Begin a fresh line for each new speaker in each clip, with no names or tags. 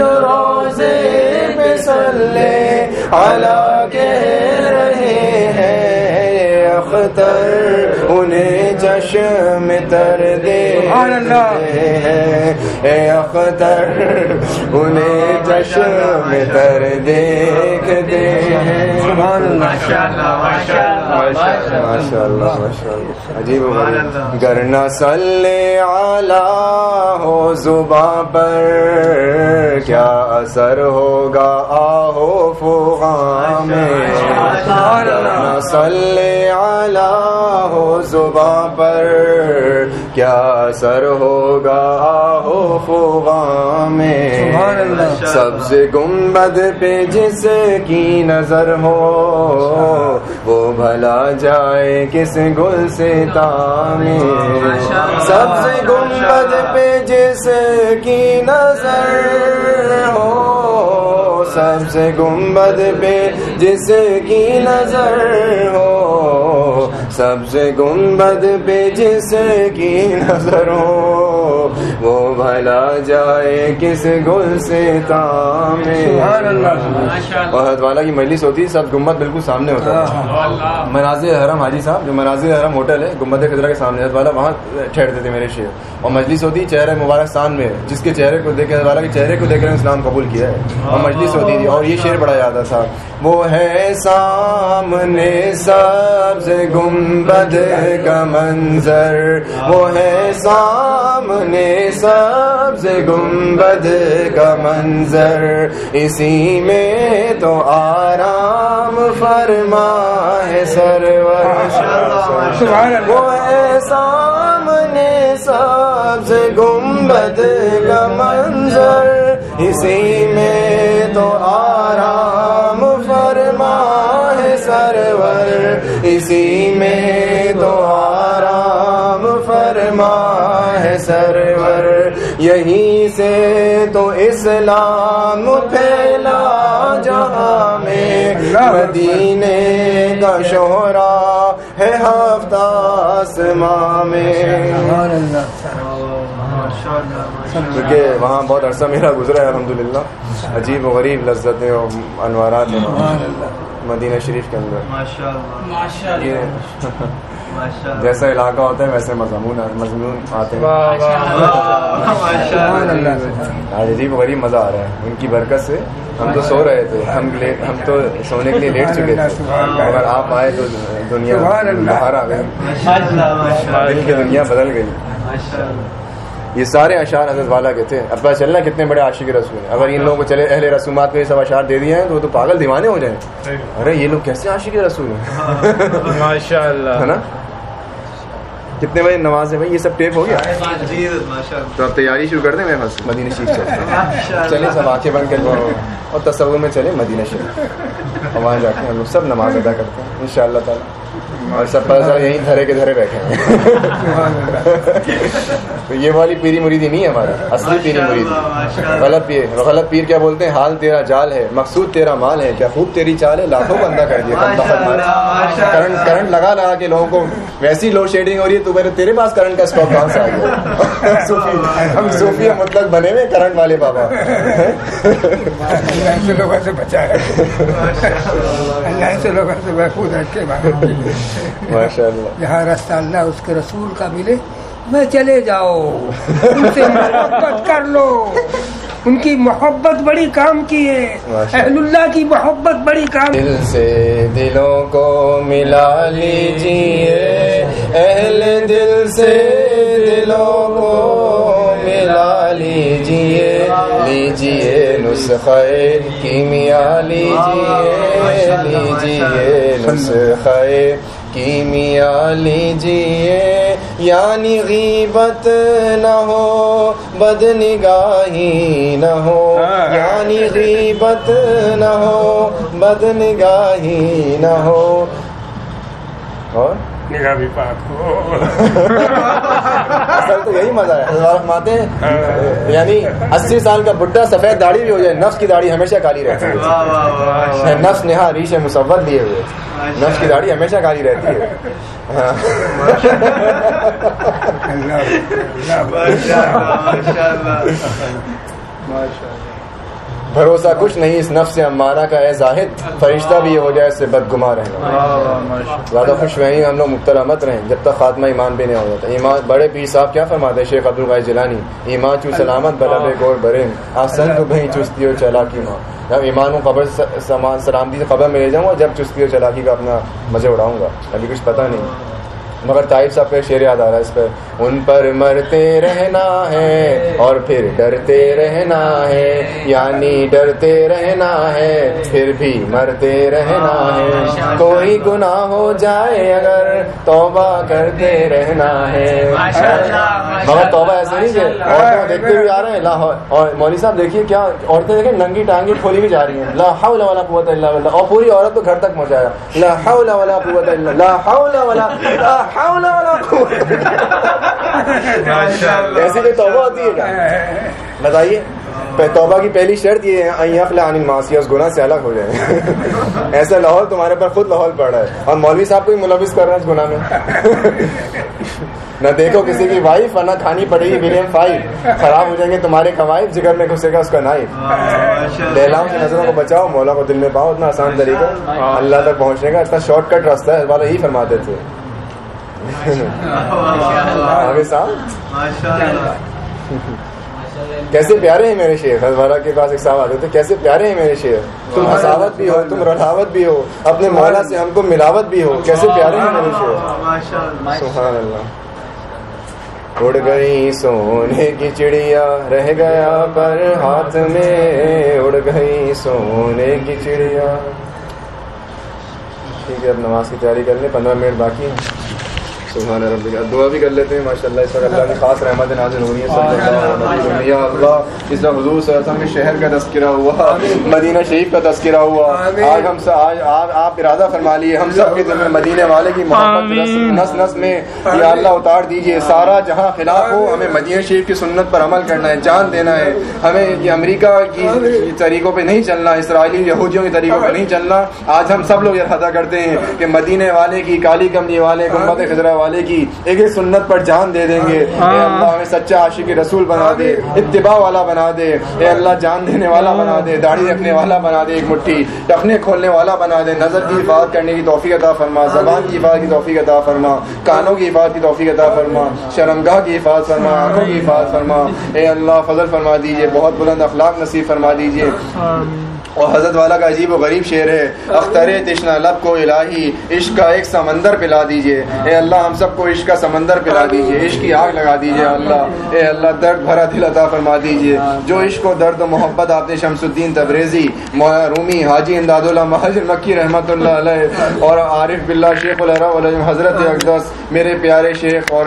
جو روزے پہ صلی کہہ رہے ہیں اختر انہیں چشم تر دے۔ ہیں اے اختر انہیں چشم تر دیکھ دے ہیں۔
سبحان اللہ۔
ماشاء اللہ ماشاء اللہ
عجیب و غریب۔ گر نہ صلی علی ہو زباں پر کیا اثر ہوگا آہو فغاں میں؟ علی ہو زباں پر کیا اثر ہوگا آہو فغاں میں
اللہ۔
سبز گنبد پہ جس کی نظر ہو وہ بھلا جائے کس گل سے تامے سبز گنبد پہ جس کی نظر ہو سبز گنبد پہ جس کی نظر ہو سبز گنبد پہ جس کی نظر ہو وہ بھلا جائے کس گل سے اور حضرت والا کی مجلس ہوتی ہے سب گمبد بالکل سامنے ہوتا ہے۔ مناظر حرم حاجی صاحب جو مناظر حرم ہوٹل ہے گمبد خدرہ کے سامنے حضرت والا وہاں ٹھہرتے تھے میرے شیر اور مجلس ہوتی چہرے مبارک ستان میں جس کے چہرے کو دیکھ حضرت والا کے چہرے کو دیکھ کر اسلام قبول کیا ہے۔ اور مجلس ہوتی تھی اور یہ شعر بڑا یاد ہے صاحب۔ وہ ہے سامنے سبز گنبد کا منظر۔ وہ ہے سامنے سبز گنبد کا منظر۔ اسی میں تو آرام فرما ہے سرور وہ ہے سامنے سبز گنبد کا منظر۔ اسی میں تو آرام فرما ہے سرور اسی میں تو آرام فرما ہے سرور۔ یہیں سے تو اسلام پھیلا جہاں میں مدینے کا شہرا ہے ہفتہ آسماں میں۔ کیونکہ وہاں بہت عرصہ میرا گزرا ہے الحمدللہ. عجیب و غریب لذتیں اور انوارات ہیں مدینہ شریف کے اندر. جیسا علاقہ ہوتا ہے ویسے مضمون مضمون آتے ہیں. عجیب و غریب مزہ آ رہا ہے۔ ان کی برکت سے ہم تو سو رہے تھے۔ ہم لیٹ ہم تو سونے کے لیے لیٹ چکے تھے۔ اگر آپ آئے تو دنیا۔ باہر آ گئی۔ دل کی دنیا بدل گئی۔ یہ سارے اشعار حضرت والا کے تھے۔ اب پتہ چل رہا ہے کتنے بڑے عاشق رسول ہیں۔ اگر ان لوگوں کو چلے اہل رسومات کو یہ سب اشعار دے دیے ہیں تو وہ تو پاگل دیوانے ہو جائیں۔ ارے یہ لوگ کیسے عاشق رسول ہیں؟
ماشاء اللہ
ہے نا؟ کتنے بجے نماز ہے بھائی؟ یہ سب ٹیپ ہو گیا؟
جی
تو اب تیاری شروع کر دیں میرے پاس مدینہ شریف چلتے ہیں۔ چلے سب آنکھیں بند کر اور تصور میں چلے مدینہ شریف۔ وہاں جا کے ہم لوگ سب نماز ادا کرتے ہیں ان شاء اللہ تعالیٰ۔ اور سب پتہ چلا یہیں دھرے کے دھرے بیٹھے ہیں۔ تو یہ والی پیری مریدی نہیں ہے ہماری اصلی پیری مریدی۔ غلط پیر غلط پیر کیا بولتے ہیں؟ حال تیرا جال ہے مقصود تیرا مال ہے کیا خوب تیری چال ہے؟ لاکھوں بندہ کر دیا کرنٹ کرنٹ لگا لگا کے لوگوں کو ویسی لوڈ شیڈنگ ہو رہی ہے تو میرے تیرے پاس کرنٹ کا اسٹاک کہاں سے آ گیا؟ صوفی ہم صوفی مطلب بنے ہوئے کرنٹ والے بابا۔
سے لوگوں سے بچائے۔ اللہ سے لوگوں سے محفوظ رکھے جہاں رستہ اللہ اس کے رسول کا ملے میں چلے جاؤ ان سے محبت کر لو۔ ان کی محبت بڑی کام کی ہے۔ اہل اللہ کی محبت بڑی کام
دل سے دلوں کو ملا لیجیے اہل دل سے دلوں کو ملا لیجیے لیجیے نسخے کیمیا لیجیے لیجیے نسخے کیمیا لیجیے یعنی غیبت نہ ہو بد نگاہی نہ ہو۔ یعنی غیبت نہ ہو بد نگاہی نہ ہو۔ اور؟
نگاہ بھی پاک ہو۔
اصل تو یہی مزہ ہے۔ فرماتے ہیں۔ یعنی اسی سال کا بڈھا سفید داڑھی بھی ہو جائے نفس کی داڑھی ہمیشہ کالی رہتی ہے۔ نفس نہا ریش مصور لیے ہوئے۔ نفس کی داڑھی ہمیشہ کالی رہتی ہے۔ بھروسہ کچھ نہیں اس نفس امارہ کا اے زاہد فرشتہ بھی یہ ہو جائے اس سے بدگما رہنا زیادہ خوش رہیں ہم لوگ مبتلا مت رہیں۔ جب تک خاتمہ ایمان بھی نہیں ہو جاتا۔ ایمان بڑے پیر صاحب کیا فرماتے ہیں؟ شیخ عبد الغائی جیلانی ایمان چو سلامت بلا بے گور برین آسن تو بہیں چستی ہو چلا کی ماں۔ جب ایمان کو قبر سامان سلامتی سے قبر میں لے جاؤں گا جب چستی ہو چلاکی کا اپنا مزے اڑاؤں گا۔ ابھی کچھ پتہ نہیں۔ مگر طائف صاحب پہ شعر یاد آ رہا ہے اس پہ ان پر مرتے رہنا ہے اور پھر ڈرتے رہنا ہے یعنی ڈرتے رہنا ہے پھر بھی مرتے رہنا ہے۔ کوئی گناہ ہو جائے اگر توبہ کرتے رہنا ہے۔ مگر توبہ ایسے نہیں کہ عورتوں کو دیکھتے ہوئے آ رہے ہیں لاہور۔ اور مولوی صاحب دیکھیے کیا عورتیں دیکھیں ننگی ٹانگی کھولی ہوئی جا رہی ہیں۔ لا حول ولا قوت الا اور پوری عورت تو گھر تک پہنچایا لا حول ولا قوت الا لا حول ولا لا حول ولا قوت ایسی کوئی توبہ ہوتی ہے کیا؟ بتائیے توبہ کی پہلی شرط یہ ہے اس گناہ سے الگ ہو جائے. ایسا لاہور تمہارے پر خود لاہور پڑ رہا ہے۔ اور مولوی صاحب کو ہی ملوث کر رہے ہیں اس گناہ میں؟ نہ دیکھو کسی کی وائف اور نہ کھانی پڑے گی ولیم فائف خراب ہو جائیں گے تمہارے کمائف جگر میں گھسے گا اس کا نائف لہلاؤں کی نظروں کو بچاؤ مولا کو دل میں پاؤ اتنا آسان طریقہ۔ اللہ تک پہنچنے کا اتنا شارٹ کٹ راستہ ہے والا یہی فرماتے تھے۔ صاحب کیسے پیارے ہیں میرے شیخ؟ ہزارہ کے پاس ایک صاحب آتے تھے کیسے پیارے ہیں میرے شیخ؟ تم حساوت بھی ہو تم رلاوت بھی ہو اپنے مولا سے ہم کو ملاوت بھی ہو کیسے پیارے ہیں میرے شیخ؟ سبحان اللہ اڑ گئی سونے کی چڑیا رہ گیا پر ہاتھ میں۔ اڑ گئی سونے کی چڑیا۔ ٹھیک ہے اب نماز کی تیاری کر لیں پندرہ منٹ باقی ہیں۔ سبحان ربی دعا بھی کر لیتے ہیں ماشاء اللہ اس وقت اللہ کی خاص رحمت نازل ہو رہی ہے اللہ اس وقت حضور صلی اللہ علیہ وسلم کے شہر کا تذکرہ ہوا مدینہ شریف کا تذکرہ ہوا۔ آج ہم آج آپ ارادہ فرما لیے ہم سب کے دل میں مدینہ والے کی محبت نس نس میں یا اللہ اتار دیجیے سارا جہاں خلاف ہو ہمیں مدینہ شریف کی سنت پر عمل کرنا ہے جان دینا ہے۔ ہمیں یہ امریکہ کی طریقوں پہ نہیں چلنا اسرائیلی یہودیوں کے طریقوں پہ نہیں چلنا۔ آج ہم سب لوگ ارادہ کرتے ہیں کہ مدینہ والے کی کالی کمنی والے گمبد خزرہ والے کی ایک ایک سنت پر جان دے دیں گے۔ اے اللہ ہمیں سچا عاشق رسول بنا دے اتباع والا بنا دے۔ اے اللہ جان دینے والا بنا دے داڑھی رکھنے والا بنا دے ایک مٹھی ٹخنے کھولنے والا بنا دے۔ نظر کی حفاظت کرنے کی توفیق عطا فرما زبان کی حفاظت کی توفیق عطا فرما کانوں کی حفاظت کی توفیق عطا فرما شرمگاہ کی حفاظت فرما آنکھوں کی حفاظت فرما۔ اے اللہ فضل فرما دیجیے بہت بلند اخلاق نصیب فرما دیجیے۔ اور حضرت والا کا عجیب و غریب شعر ہے اختر تشنا لب کو الہی عشق کا ایک سمندر پلا دیجیے۔ اے اللہ ہم سب کو عشق کا سمندر پلا دیجیے۔ عشق کی آگ لگا دیجیے اللہ۔ اے اللہ درد بھرا دل عطا فرما دیجیے۔ جو عشق و درد و محبت آپ نے شمس الدین تبریزی مولانا رومی حاجی امداد اللہ مہاجر مکی رحمۃ اللہ علیہ اور عارف بلّہ شیخ الرا علیہ حضرت اقدس میرے پیارے شیخ اور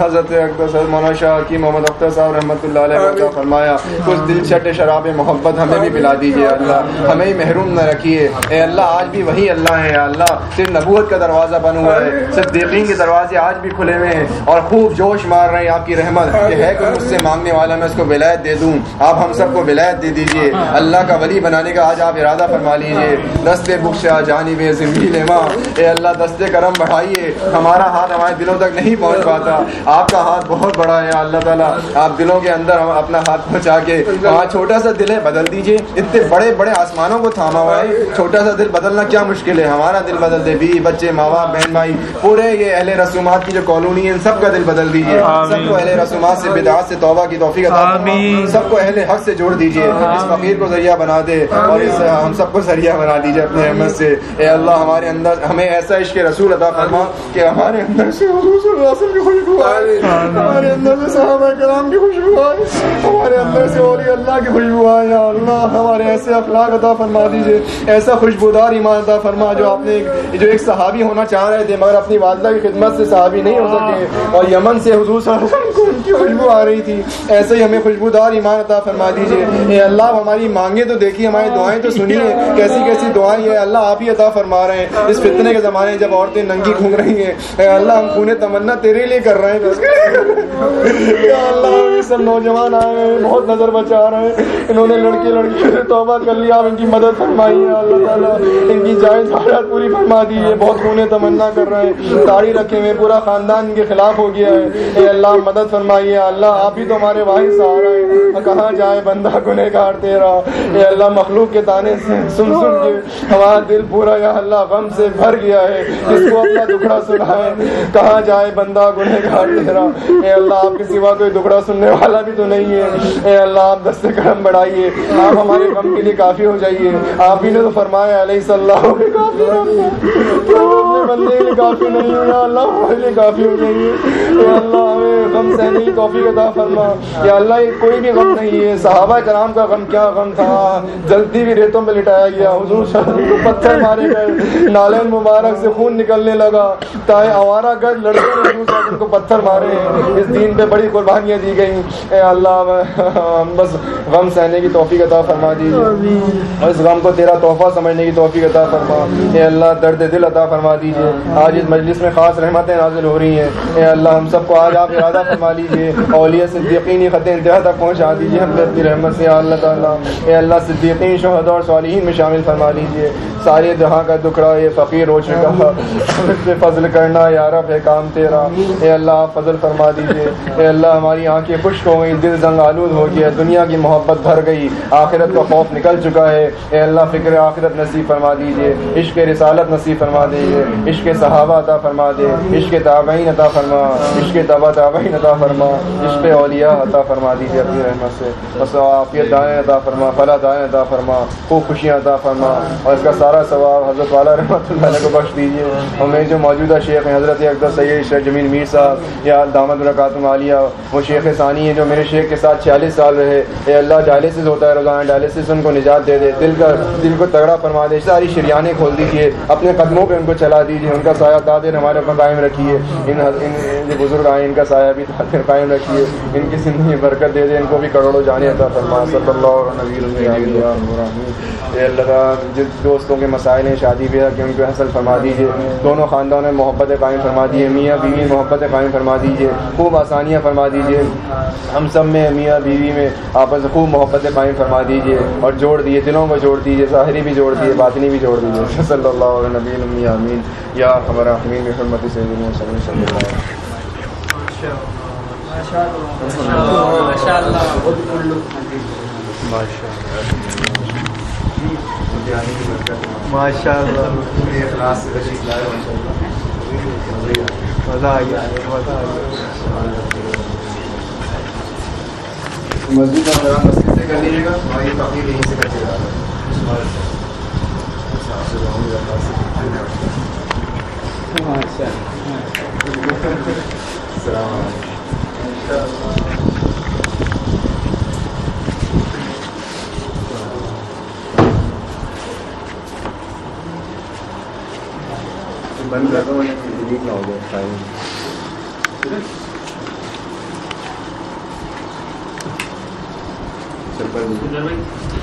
حضرت اقدس مولانا شاہ کی محمد اختر صاحب رحمۃ اللہ علیہ فرمایا کچھ دل چٹ شراب محبت ہمیں بھی پلا دیجیے اللہ۔ ہمیں محروم نہ رکھیے۔ اے اللہ، آج بھی وہی اللہ ہے اللہ۔ صرف نبوت کا دروازہ بن ہوا ہے، صرف دیقین کے دروازے آج بھی کھلے ہوئے ہیں۔ اور خوب جوش مار رہے ہیں آپ کی رحمت کہ ہے کہ مجھ سے مانگنے والا، میں اس کو ولایت دے دوں۔ آپ ہم سب کو ولایت دے دیجیے۔ اللہ کا ولی بنانے کا آج آپ ارادہ فرما لیجیے دستے بخشا جانی بے زمبی لما اے اللہ دستے کرم بڑھائیے۔ ہمارا ہاتھ ہمارے دلوں تک نہیں پہنچ پاتا۔ آپ کا ہاتھ بہت بڑا ہے اللہ تعالیٰ۔ آپ دلوں کے اندر ہم اپنا ہاتھ پہنچا کے وہاں چھوٹا سا دل ہے، بدل دیجیے اتنے بڑے بڑے آسمانوں کو تھاما ہوا ہے۔ چھوٹا سا دل بدلنا کیا مشکل ہے؟ ہمارا دل بدل دے۔ بیوی بچے ماں باپ بہن بھائی پورے یہ اہل رسومات کی جو کالونی ہے ان سب کا دل بدل دیجیے سب کو اہل رسومات سے بدعات سے توبہ کی توفیق عطا سب کو اہل حق سے جوڑ دیجیے اس فقیر کو ذریعہ بنا دے اور اس ہم سب کو ذریعہ بنا دیجیے اپنے احمد سے۔ اے اللہ ہمارے اندر ہمیں ایسا عشق رسول عطا فرما کہ ہمارے اندر سے حضور صلی اللہ علیہ وسلم کی خوشبو آئے۔ ہمارے اندر سے صحابہ کرام کی خوشبو آئے۔ ہمارے اندر سے اولی اللہ کی خوشبو آئے۔ یا اللہ ہمارے ایسے اخلاق عطا فرما دیجیے ایسا خوشبودار ایمان عطا فرما جو آپ نے جو ایک صحابی ہونا چاہ رہے تھے مگر اپنی والدہ کی خدمت سے صحابی نہیں ہو سکے۔ اور یمن سے حضور صلی اللہ علیہ وسلم کو ان کی خوشبو آ رہی تھی۔ ایسے ہی ہمیں خوشبودار ایمان عطا فرما دیجیے اے اللہ ہماری مانگیں تو دیکھیے ہماری دعائیں تو سنیے۔ کیسی کیسی دعائیں ہیں۔ اللہ آپ ہی عطا فرما رہے ہیں۔ اس فتنے کے زمانے جب عورتیں ننگی گھوم رہی ہیں اے اللہ ہم خونے تمنا تیرے لیے کر رہے ہیں۔ اللہ یہ سب نوجوان آئے ہیں بہت نظر بچا رہے ہیں۔ انہوں نے لڑکے لڑکی سے توبہ کر لیا۔ آپ ان کی مدد فرمائی ہے، اللہ تعالیٰ ان کی جائز حالات پوری فرما دی ہے۔ بہت خونے تمنا کر رہے ہیں۔ داڑھی رکھے ہوئے، پورا خاندان ان کے خلاف ہو گیا ہے۔ اے اللہ، مدد فرمائیے اللہ، آپ ہی تو ہمارے واحد سہارا ہے کہاں جائے بندہ گنہ گار تیرا؟ اے اللہ، مخلوق کے تانے سے سن سن کے ہمارا دل پورا، یا اللہ، غم سے بھر گیا ہے۔ جس کو اپنا دکھڑا سنائے۔ کہاں جائے بندہ گنہ گار تیرا؟ اے اللہ، آپ کے سوا کوئی دکھڑا سننے والا بھی تو نہیں ہے۔ اے اللہ، آپ دست کرم بڑھائیے۔ آپ ہمارے غم کے لیے کافی ہو جائیے۔ آپ ہی نے تو فرمایا علیہ صلاح کافی بندے کے کافی نہیں ہو یا اللہ ہمارے کافی ہو جائیے۔ اللہ، ہمیں غم سہنے کی توفیق عطا فرما۔ یا اللہ، یہ کوئی بھی غم نہیں ہے۔ صحابہ کرام کا غم کیا غم تھا؟ جلدی بھی ریتوں میں لٹایا گیا۔ حضور صلی کو پتھر مارے گئے۔ نالین مبارک سے خون نکلنے لگا۔ تائے آوارہ گرد لڑکے نے حضور کو پتھر مارے۔ ہیں اس دین پہ بڑی قربانیاں دی گئی اے اللہ بس غم سہنے کی توفیق عطا فرما دیجیے۔ اور اس غم کو تیرا تحفہ سمجھنے کی توفیق عطا فرما۔ اے اللہ، درد دل عطا فرما دیجیے آج اس مجلس میں خاص رحمتیں نازل ہو رہی ہیں۔ اے اللہ، ہم سب کو آج آپ ارادہ فرما لیجیے اولیاء صدیقینی خط انتہا تک پہنچا دیجیے ہم پہ اپنی رحمت سے اللہ تعالیٰ۔ اے اللہ، صدیقین، شہداء اور صالحین میں شامل فرما لیجیے سارے جہاں کا دکھڑا یہ فقیر ہو چکا اس پہ فضل کرنا، یا رب، ہے کام تیرا۔ اے اللہ، آپ فضل فرما دیجیے اے اللہ، ہماری آنکھیں خشک ہو گئی دل زنگ آلود ہو گیا۔ دنیا کی محبت بھر گئی۔ آخرت کا خوف نکل چکا ہے۔ اے اللہ، فکر آخرت نصیب فرما دیجیے عشق رسالت نصیب فرما دیجیے عشق صحابہ عطا فرما دے۔ عشق تابعین عطا فرما۔ عشق تبا تابعین عطا فرما۔ عشق اولیاء عطا فرما دیجیے اپنی رحمت سے۔ بس عافیت دائیں عطا فرما فلا دائیں عطا فرما۔ خوب خوشیاں عطا فرما۔ اور اس کا سارا ثواب حضرت والا رحمۃ اللہ علیہ کو بخش دیجیے ہمیں جو موجودہ شیخ ہیں، حضرت اقدر سید شیخ جمیل میر صاحب یا دامد الرکاتم عالیہ وہ شیخ ثانی ہیں جو میرے شیخ کے ساتھ چھیالیس سال رہے۔ اے اللہ ڈائلسس ہوتا ہے، روزانہ ڈائلسس ان کو نجات دے دے دل کا دل کو تگڑا فرما دے، ساری شریانیں کھول دیجیے اپنے قدموں پہ ان کو چلا دیجیے ان کا سایہ دادر ہمارے اوپر قائم رکھیے، ان ان جو بزرگ آئے، ان کا سایہ بھی دادر قائم رکھیے، ان کی زندگی برکت دے دے، ان کو بھی کروڑوں جانے عطا فرما، صلی اللہ اے اللہ جس دوستوں کے مسائل ہیں، شادی بیاہ کے، ان کو حاصل فرما دیجیے دونوں خاندانوں میں محبت قائم فرما دیجیے میاں بیوی محبت قائم فرما دیجیے خوب آسانیاں فرما دیجیے ہم سب میں، میاں بیوی میں آپس میں خوب محبت قائم فرما دیجیے اور جوڑ دیے دلوں کو جوڑ دیجیے ظاہری بھی جوڑ دیے باطنی بھی جوڑ دیجیے صلی اللہ علیہ نبی امی امین یا ہمارا امین حرمت سے صلی اللہ
ماشاء اللہ مزہ آ گیا مزہ آ گیا
مسجد کا میرا مسجد سے کر لیجیے گا اور یہ تقریر یہیں سے کرتے رہا السلام علیکم بند کر دو ڈیلیٹ نہ ہو جائے ٹائم چپل